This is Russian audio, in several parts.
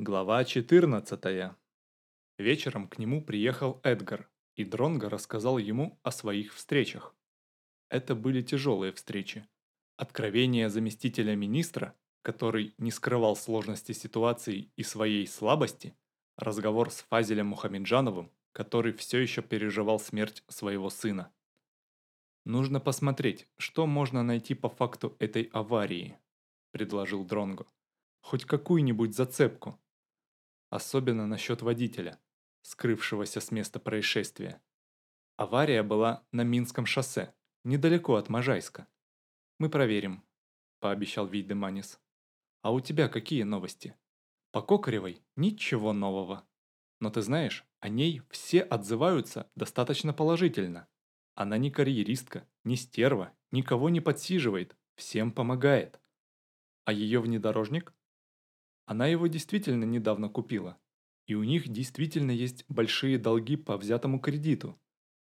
Глава 14. Вечером к нему приехал Эдгар, и Дронго рассказал ему о своих встречах. Это были тяжелые встречи. Откровение заместителя министра, который не скрывал сложности ситуации и своей слабости, разговор с Фазелем Мухамеджановым, который все еще переживал смерть своего сына. «Нужно посмотреть, что можно найти по факту этой аварии», – предложил Дронго. «Хоть какую-нибудь зацепку, особенно насчет водителя, скрывшегося с места происшествия. Авария была на Минском шоссе, недалеко от Можайска. «Мы проверим», – пообещал Вейдеманис. «А у тебя какие новости?» «По Кокаревой ничего нового. Но ты знаешь, о ней все отзываются достаточно положительно. Она не карьеристка, не стерва, никого не подсиживает, всем помогает. А ее внедорожник? Она его действительно недавно купила. И у них действительно есть большие долги по взятому кредиту.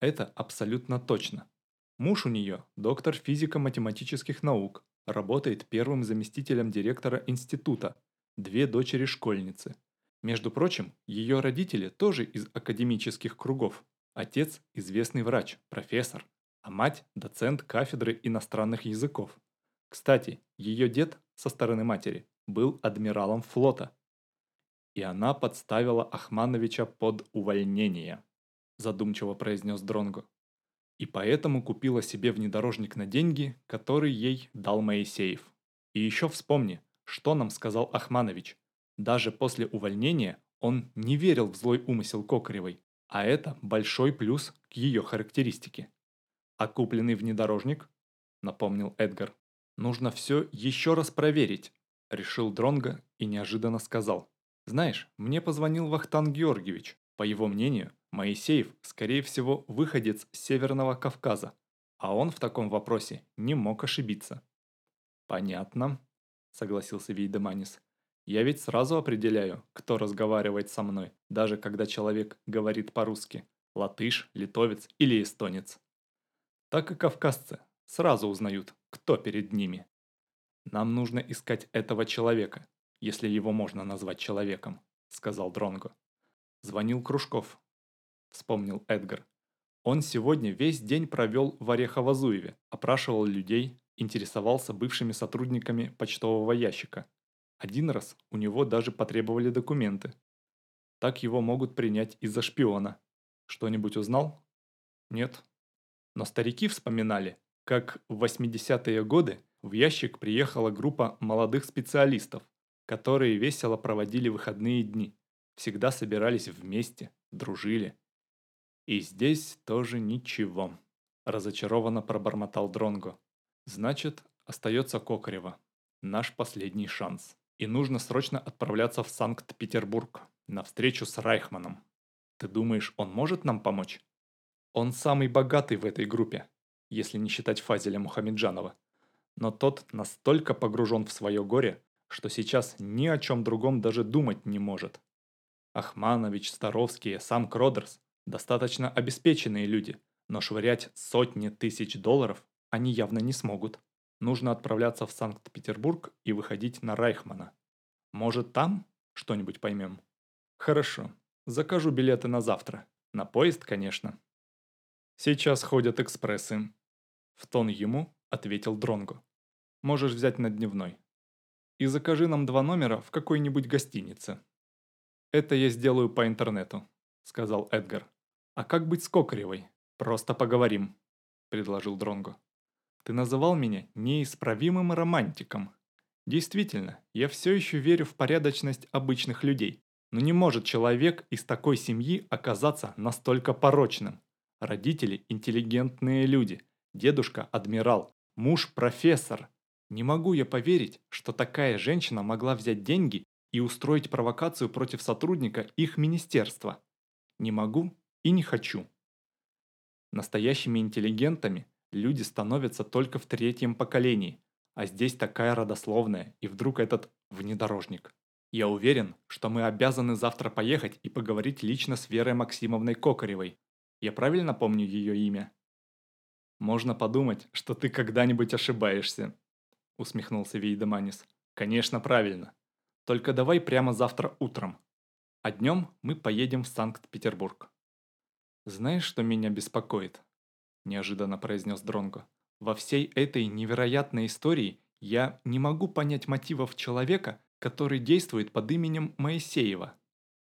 Это абсолютно точно. Муж у нее – доктор физико-математических наук, работает первым заместителем директора института, две дочери-школьницы. Между прочим, ее родители тоже из академических кругов. Отец – известный врач, профессор, а мать – доцент кафедры иностранных языков. Кстати, ее дед со стороны матери был адмиралом флота. И она подставила Ахмановича под увольнение, задумчиво произнес Дронго. И поэтому купила себе внедорожник на деньги, который ей дал Моисеев. И еще вспомни, что нам сказал Ахманович. Даже после увольнения он не верил в злой умысел Кокаревой, а это большой плюс к ее характеристике. А купленный внедорожник, напомнил Эдгар, нужно все еще раз проверить, решил Дронга и неожиданно сказал. «Знаешь, мне позвонил Вахтан Георгиевич. По его мнению, Моисеев, скорее всего, выходец с Северного Кавказа, а он в таком вопросе не мог ошибиться». «Понятно», — согласился Вейдеманис. «Я ведь сразу определяю, кто разговаривает со мной, даже когда человек говорит по-русски, латыш, литовец или эстонец. Так и кавказцы сразу узнают, кто перед ними». «Нам нужно искать этого человека, если его можно назвать человеком», — сказал Дронго. Звонил Кружков. Вспомнил Эдгар. Он сегодня весь день провел в Орехово-Зуеве, опрашивал людей, интересовался бывшими сотрудниками почтового ящика. Один раз у него даже потребовали документы. Так его могут принять из-за шпиона. Что-нибудь узнал? Нет. Но старики вспоминали, как в 80-е годы в ящик приехала группа молодых специалистов, которые весело проводили выходные дни, всегда собирались вместе, дружили. И здесь тоже ничего, разочарованно пробормотал Дронго. Значит, остается Кокарева, наш последний шанс. И нужно срочно отправляться в Санкт-Петербург на встречу с Райхманом. Ты думаешь, он может нам помочь? Он самый богатый в этой группе, если не считать Фазеля Мухамеджанова но тот настолько погружен в свое горе, что сейчас ни о чем другом даже думать не может. Ахманович, Старовский, сам Кродерс – достаточно обеспеченные люди, но швырять сотни тысяч долларов они явно не смогут. Нужно отправляться в Санкт-Петербург и выходить на Райхмана. Может, там что-нибудь поймем? Хорошо, закажу билеты на завтра. На поезд, конечно. Сейчас ходят экспрессы. В тон ему ответил Дронго. Можешь взять на дневной. И закажи нам два номера в какой-нибудь гостинице. Это я сделаю по интернету, сказал Эдгар. А как быть с Кокаревой? Просто поговорим, предложил Дронго. Ты называл меня неисправимым романтиком. Действительно, я все еще верю в порядочность обычных людей. Но не может человек из такой семьи оказаться настолько порочным. Родители – интеллигентные люди, дедушка – адмирал, Муж профессор. Не могу я поверить, что такая женщина могла взять деньги и устроить провокацию против сотрудника их министерства. Не могу и не хочу. Настоящими интеллигентами люди становятся только в третьем поколении, а здесь такая родословная, и вдруг этот внедорожник. Я уверен, что мы обязаны завтра поехать и поговорить лично с Верой Максимовной Кокаревой. Я правильно помню ее имя? «Можно подумать, что ты когда-нибудь ошибаешься», — усмехнулся Вейдеманис. «Конечно, правильно. Только давай прямо завтра утром. А днем мы поедем в Санкт-Петербург. Знаешь, что меня беспокоит? Неожиданно произнес Дронго. Во всей этой невероятной истории я не могу понять мотивов человека, который действует под именем Моисеева.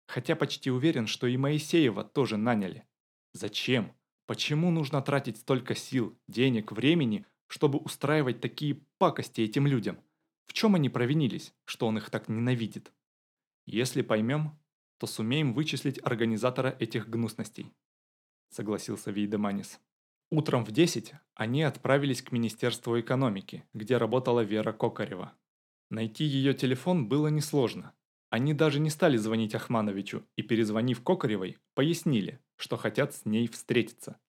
Хотя почти уверен, что и Моисеева тоже наняли. Зачем? Почему нужно тратить столько сил, денег, времени, чтобы устраивать такие пакости этим людям? В чем они провинились, что он их так ненавидит? Если поймем, то сумеем вычислить организатора этих гнусностей», – согласился Вейдеманис. Утром в 10 они отправились к Министерству экономики, где работала Вера Кокарева. Найти ее телефон было несложно. Они даже не стали звонить Ахмановичу и, перезвонив Кокаревой, пояснили, что хотят с ней встретиться.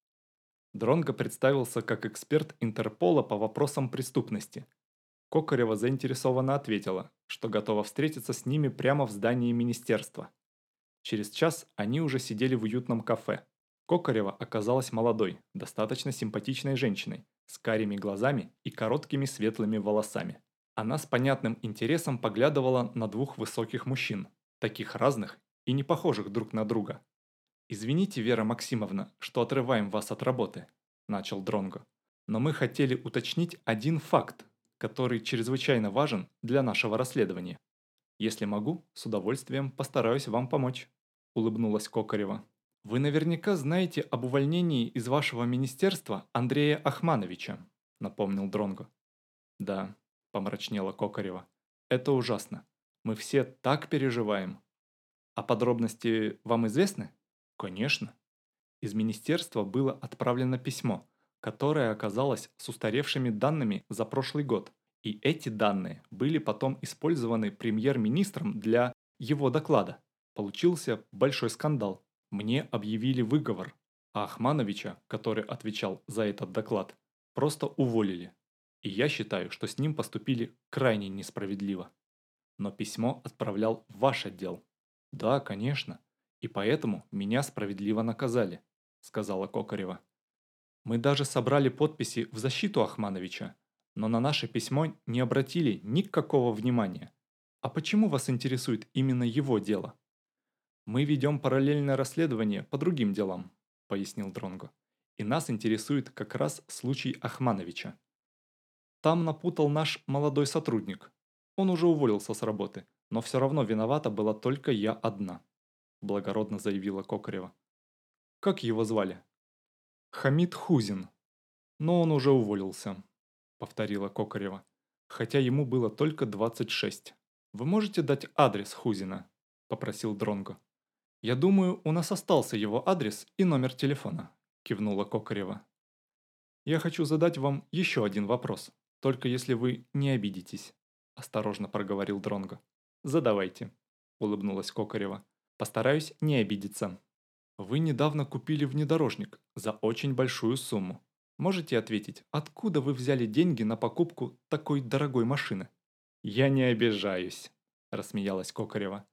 Дронго представился как эксперт Интерпола по вопросам преступности – Кокарева заинтересованно ответила, что готова встретиться с ними прямо в здании министерства. Через час они уже сидели в уютном кафе. Кокарева оказалась молодой, достаточно симпатичной женщиной, с карими глазами и короткими светлыми волосами. Она с понятным интересом поглядывала на двух высоких мужчин, таких разных и не похожих друг на друга. «Извините, Вера Максимовна, что отрываем вас от работы», – начал Дронго. «Но мы хотели уточнить один факт, который чрезвычайно важен для нашего расследования. Если могу, с удовольствием постараюсь вам помочь», – улыбнулась Кокарева. «Вы наверняка знаете об увольнении из вашего министерства Андрея Ахмановича», – напомнил Дронго. «Да», – помрачнела Кокарева. «Это ужасно. Мы все так переживаем». «А подробности вам известны?» «Конечно». Из министерства было отправлено письмо – которая оказалась с устаревшими данными за прошлый год. И эти данные были потом использованы премьер-министром для его доклада. Получился большой скандал. Мне объявили выговор, а Ахмановича, который отвечал за этот доклад, просто уволили. И я считаю, что с ним поступили крайне несправедливо. Но письмо отправлял ваш отдел. Да, конечно. И поэтому меня справедливо наказали, сказала Кокарева. Мы даже собрали подписи в защиту Ахмановича, но на наше письмо не обратили никакого внимания. А почему вас интересует именно его дело? Мы ведем параллельное расследование по другим делам, пояснил Дронго. И нас интересует как раз случай Ахмановича. Там напутал наш молодой сотрудник. Он уже уволился с работы, но все равно виновата была только я одна, благородно заявила Кокарева. Как его звали? Хамид Хузин. Но он уже уволился, повторила Кокарева. Хотя ему было только 26. Вы можете дать адрес Хузина? Попросил Дронго. Я думаю, у нас остался его адрес и номер телефона, кивнула Кокарева. Я хочу задать вам еще один вопрос, только если вы не обидитесь, осторожно проговорил Дронго. Задавайте, улыбнулась Кокарева. Постараюсь не обидеться. Вы недавно купили внедорожник за очень большую сумму. Можете ответить, откуда вы взяли деньги на покупку такой дорогой машины? Я не обижаюсь, рассмеялась Кокарева.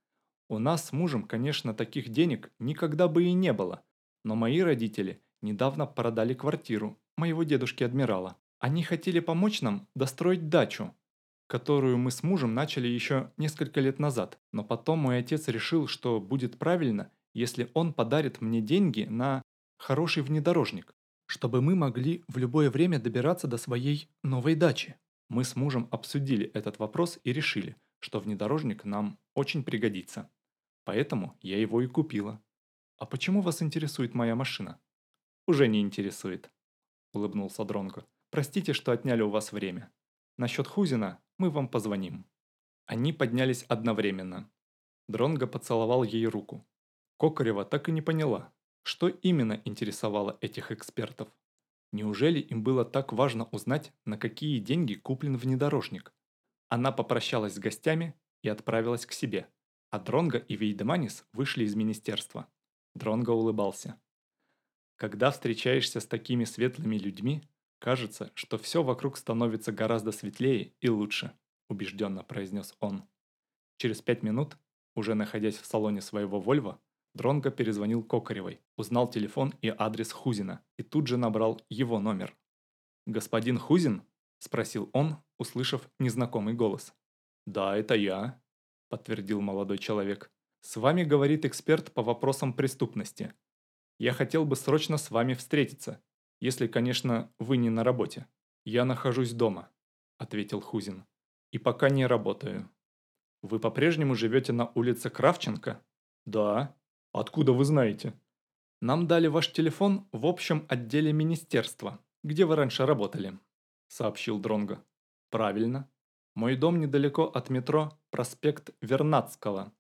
У нас с мужем, конечно, таких денег никогда бы и не было, но мои родители недавно продали квартиру моего дедушки-адмирала. Они хотели помочь нам достроить дачу, которую мы с мужем начали еще несколько лет назад, но потом мой отец решил, что будет правильно – если он подарит мне деньги на хороший внедорожник, чтобы мы могли в любое время добираться до своей новой дачи. Мы с мужем обсудили этот вопрос и решили, что внедорожник нам очень пригодится. Поэтому я его и купила. А почему вас интересует моя машина? Уже не интересует, улыбнулся Дронго. Простите, что отняли у вас время. Насчет Хузина мы вам позвоним. Они поднялись одновременно. Дронго поцеловал ей руку. Кокарева так и не поняла, что именно интересовало этих экспертов. Неужели им было так важно узнать, на какие деньги куплен внедорожник? Она попрощалась с гостями и отправилась к себе, а Дронго и Вейдеманис вышли из министерства. Дронго улыбался. Когда встречаешься с такими светлыми людьми, кажется, что все вокруг становится гораздо светлее и лучше, убежденно произнес он. Через пять минут, уже находясь в салоне своего Вольво, Дронго перезвонил Кокаревой, узнал телефон и адрес Хузина и тут же набрал его номер. «Господин Хузин?» – спросил он, услышав незнакомый голос. «Да, это я», – подтвердил молодой человек. «С вами говорит эксперт по вопросам преступности. Я хотел бы срочно с вами встретиться, если, конечно, вы не на работе». «Я нахожусь дома», – ответил Хузин. «И пока не работаю». «Вы по-прежнему живете на улице Кравченко?» «Да». «Откуда вы знаете?» «Нам дали ваш телефон в общем отделе министерства, где вы раньше работали», – сообщил Дронго. «Правильно. Мой дом недалеко от метро проспект Вернадского».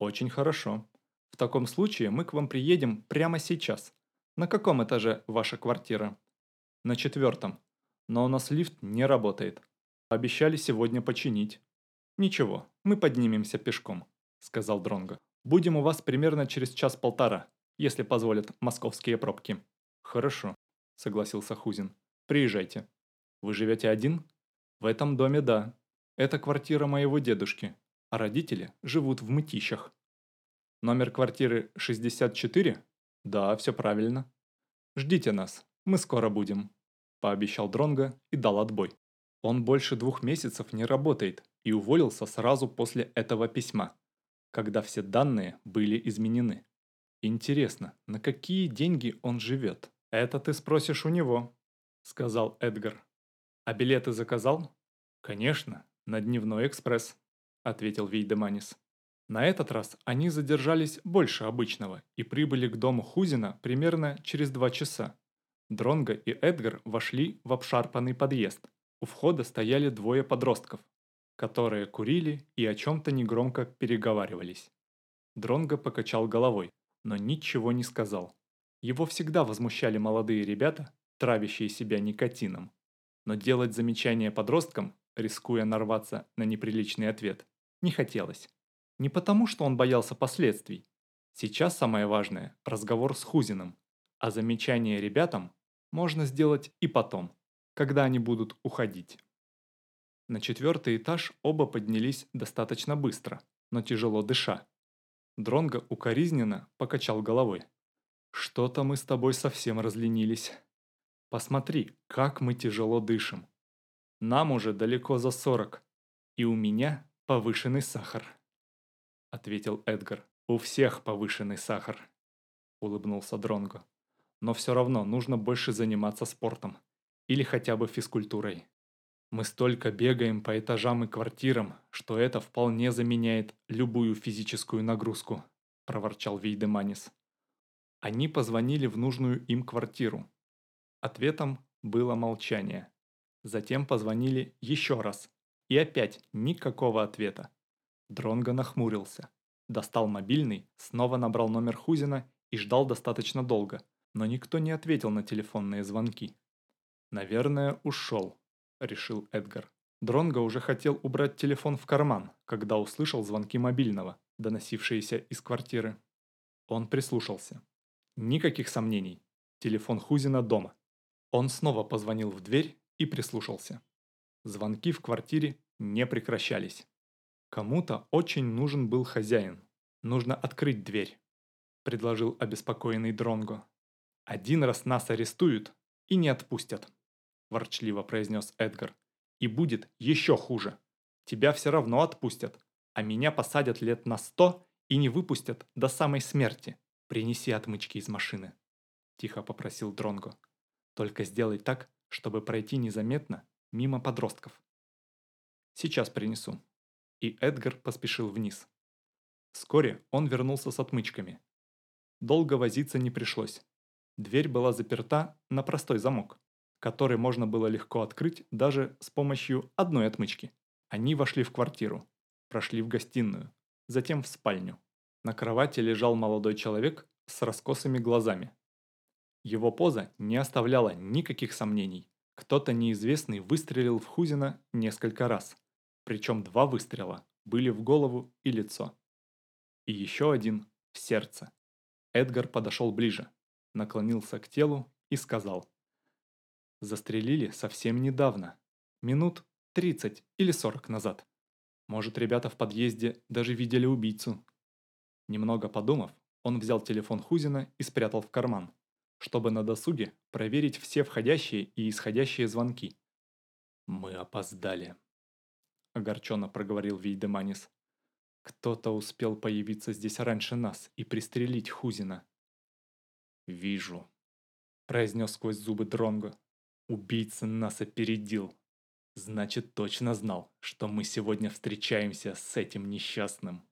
«Очень хорошо. В таком случае мы к вам приедем прямо сейчас. На каком этаже ваша квартира?» «На четвертом. Но у нас лифт не работает. Обещали сегодня починить». «Ничего, мы поднимемся пешком», – сказал Дронго. «Будем у вас примерно через час-полтора, если позволят московские пробки». «Хорошо», – согласился Хузин. «Приезжайте». «Вы живете один?» «В этом доме да. Это квартира моего дедушки, а родители живут в Мытищах». «Номер квартиры 64?» «Да, все правильно». «Ждите нас, мы скоро будем», – пообещал Дронго и дал отбой. Он больше двух месяцев не работает и уволился сразу после этого письма, когда все данные были изменены. Интересно, на какие деньги он живет? Это ты спросишь у него, сказал Эдгар. А билеты заказал? Конечно, на дневной экспресс, ответил Вейдеманис. На этот раз они задержались больше обычного и прибыли к дому Хузина примерно через два часа. Дронго и Эдгар вошли в обшарпанный подъезд. У входа стояли двое подростков, которые курили и о чем-то негромко переговаривались. Дронго покачал головой, но ничего не сказал. Его всегда возмущали молодые ребята, травящие себя никотином. Но делать замечания подросткам, рискуя нарваться на неприличный ответ, не хотелось. Не потому, что он боялся последствий. Сейчас самое важное – разговор с Хузиным, а замечания ребятам можно сделать и потом, когда они будут уходить. На четвертый этаж оба поднялись достаточно быстро, но тяжело дыша. Дронго укоризненно покачал головой. «Что-то мы с тобой совсем разленились. Посмотри, как мы тяжело дышим. Нам уже далеко за сорок, и у меня повышенный сахар», — ответил Эдгар. «У всех повышенный сахар», — улыбнулся Дронго. «Но все равно нужно больше заниматься спортом. Или хотя бы физкультурой. Мы столько бегаем по этажам и квартирам, что это вполне заменяет любую физическую нагрузку», – проворчал Вейдеманис. Они позвонили в нужную им квартиру. Ответом было молчание. Затем позвонили еще раз. И опять никакого ответа. Дронго нахмурился. Достал мобильный, снова набрал номер Хузина и ждал достаточно долго, но никто не ответил на телефонные звонки. «Наверное, ушел», – решил Эдгар. Дронго уже хотел убрать телефон в карман, когда услышал звонки мобильного, доносившиеся из квартиры. Он прислушался. Никаких сомнений. Телефон Хузина дома. Он снова позвонил в дверь и прислушался. Звонки в квартире не прекращались. Кому-то очень нужен был хозяин. Нужно открыть дверь, предложил обеспокоенный Дронго. Один раз нас арестуют и не отпустят. – ворчливо произнес Эдгар. «И будет еще хуже. Тебя все равно отпустят, а меня посадят лет на сто и не выпустят до самой смерти. Принеси отмычки из машины», – тихо попросил Дронго. «Только сделай так, чтобы пройти незаметно мимо подростков». «Сейчас принесу». И Эдгар поспешил вниз. Вскоре он вернулся с отмычками. Долго возиться не пришлось. Дверь была заперта на простой замок который можно было легко открыть даже с помощью одной отмычки. Они вошли в квартиру, прошли в гостиную, затем в спальню. На кровати лежал молодой человек с раскосыми глазами. Его поза не оставляла никаких сомнений. Кто-то неизвестный выстрелил в Хузина несколько раз. Причем два выстрела были в голову и лицо. И еще один в сердце. Эдгар подошел ближе, наклонился к телу и сказал – Застрелили совсем недавно. Минут 30 или 40 назад. Может, ребята в подъезде даже видели убийцу. Немного подумав, он взял телефон Хузина и спрятал в карман, чтобы на досуге проверить все входящие и исходящие звонки. «Мы опоздали», – огорченно проговорил Вейдеманис. Кто-то успел появиться здесь раньше нас и пристрелить Хузина. «Вижу», – произнес сквозь зубы Дронго. «Убийца нас опередил. Значит, точно знал, что мы сегодня встречаемся с этим несчастным.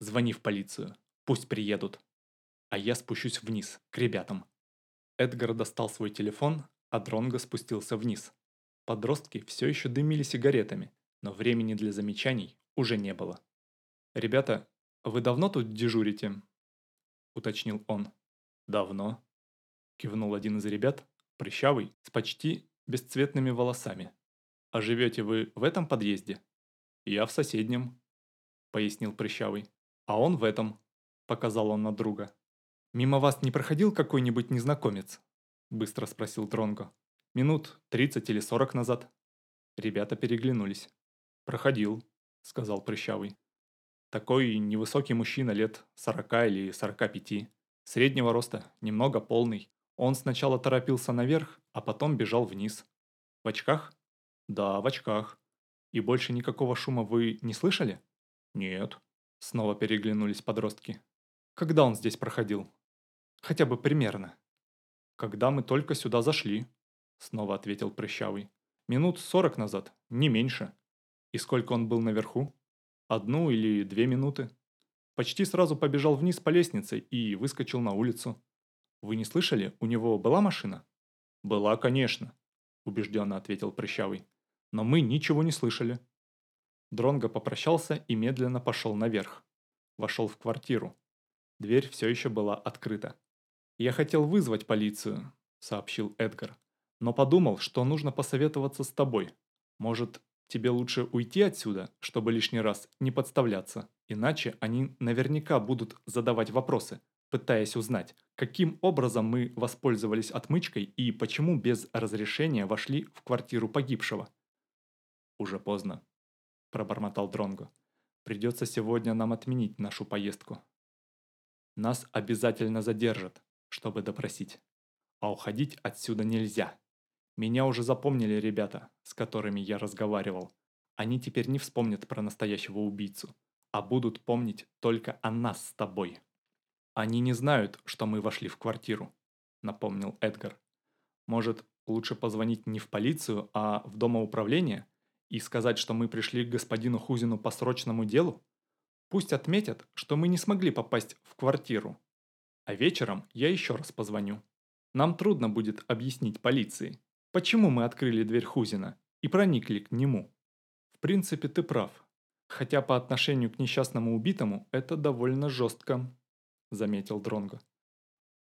Звони в полицию, пусть приедут. А я спущусь вниз, к ребятам». Эдгар достал свой телефон, а Дронго спустился вниз. Подростки все еще дымили сигаретами, но времени для замечаний уже не было. «Ребята, вы давно тут дежурите?» – уточнил он. «Давно», – кивнул один из ребят, прыщавый, с почти бесцветными волосами. «А живете вы в этом подъезде?» «Я в соседнем», – пояснил прыщавый. «А он в этом», – показал он на друга. «Мимо вас не проходил какой-нибудь незнакомец?» – быстро спросил Дронго. «Минут тридцать или сорок назад». Ребята переглянулись. «Проходил», – сказал прыщавый. Такой невысокий мужчина лет 40 или 45, среднего роста, немного полный. Он сначала торопился наверх, а потом бежал вниз. В очках? Да, в очках. И больше никакого шума вы не слышали? Нет. Снова переглянулись подростки. Когда он здесь проходил? Хотя бы примерно. Когда мы только сюда зашли, снова ответил Прыщавый. Минут сорок назад, не меньше. И сколько он был наверху? Одну или две минуты. Почти сразу побежал вниз по лестнице и выскочил на улицу. Вы не слышали, у него была машина? Была, конечно, убежденно ответил Прыщавый. Но мы ничего не слышали. Дронго попрощался и медленно пошел наверх. Вошел в квартиру. Дверь все еще была открыта. «Я хотел вызвать полицию», — сообщил Эдгар. «Но подумал, что нужно посоветоваться с тобой. Может, Тебе лучше уйти отсюда, чтобы лишний раз не подставляться. Иначе они наверняка будут задавать вопросы, пытаясь узнать, каким образом мы воспользовались отмычкой и почему без разрешения вошли в квартиру погибшего. «Уже поздно», – пробормотал Дронго. «Придется сегодня нам отменить нашу поездку. Нас обязательно задержат, чтобы допросить. А уходить отсюда нельзя». Меня уже запомнили ребята, с которыми я разговаривал. Они теперь не вспомнят про настоящего убийцу, а будут помнить только о нас с тобой. Они не знают, что мы вошли в квартиру, напомнил Эдгар. Может, лучше позвонить не в полицию, а в домоуправление и сказать, что мы пришли к господину Хузину по срочному делу? Пусть отметят, что мы не смогли попасть в квартиру. А вечером я еще раз позвоню. Нам трудно будет объяснить полиции, Почему мы открыли дверь Хузина и проникли к нему? В принципе, ты прав. Хотя по отношению к несчастному убитому это довольно жестко, заметил Дронго.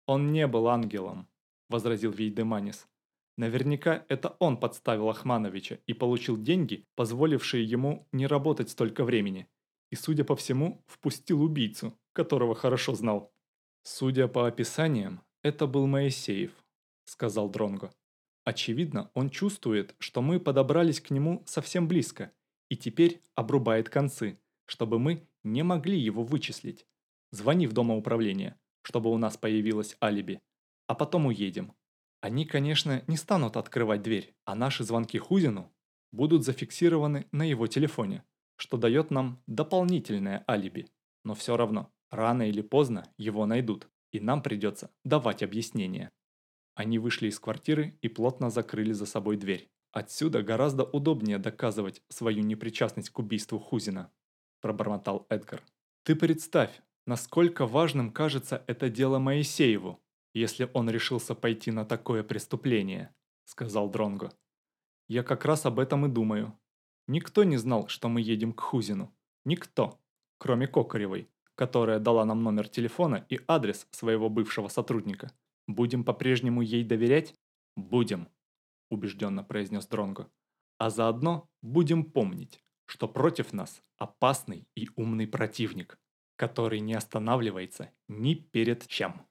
Он не был ангелом, возразил Вейдеманис. Наверняка это он подставил Ахмановича и получил деньги, позволившие ему не работать столько времени. И, судя по всему, впустил убийцу, которого хорошо знал. Судя по описаниям, это был Моисеев, сказал Дронго. Очевидно, он чувствует, что мы подобрались к нему совсем близко, и теперь обрубает концы, чтобы мы не могли его вычислить. Звони в домоуправление, чтобы у нас появилось алиби, а потом уедем. Они, конечно, не станут открывать дверь, а наши звонки Хузину будут зафиксированы на его телефоне, что дает нам дополнительное алиби. Но все равно, рано или поздно его найдут, и нам придется давать объяснение. Они вышли из квартиры и плотно закрыли за собой дверь. «Отсюда гораздо удобнее доказывать свою непричастность к убийству Хузина», – пробормотал Эдгар. «Ты представь, насколько важным кажется это дело Моисееву, если он решился пойти на такое преступление», – сказал Дронго. «Я как раз об этом и думаю. Никто не знал, что мы едем к Хузину. Никто, кроме Кокаревой, которая дала нам номер телефона и адрес своего бывшего сотрудника. Будем по-прежнему ей доверять? Будем, убежденно произнес Дронго. А заодно будем помнить, что против нас опасный и умный противник, который не останавливается ни перед чем.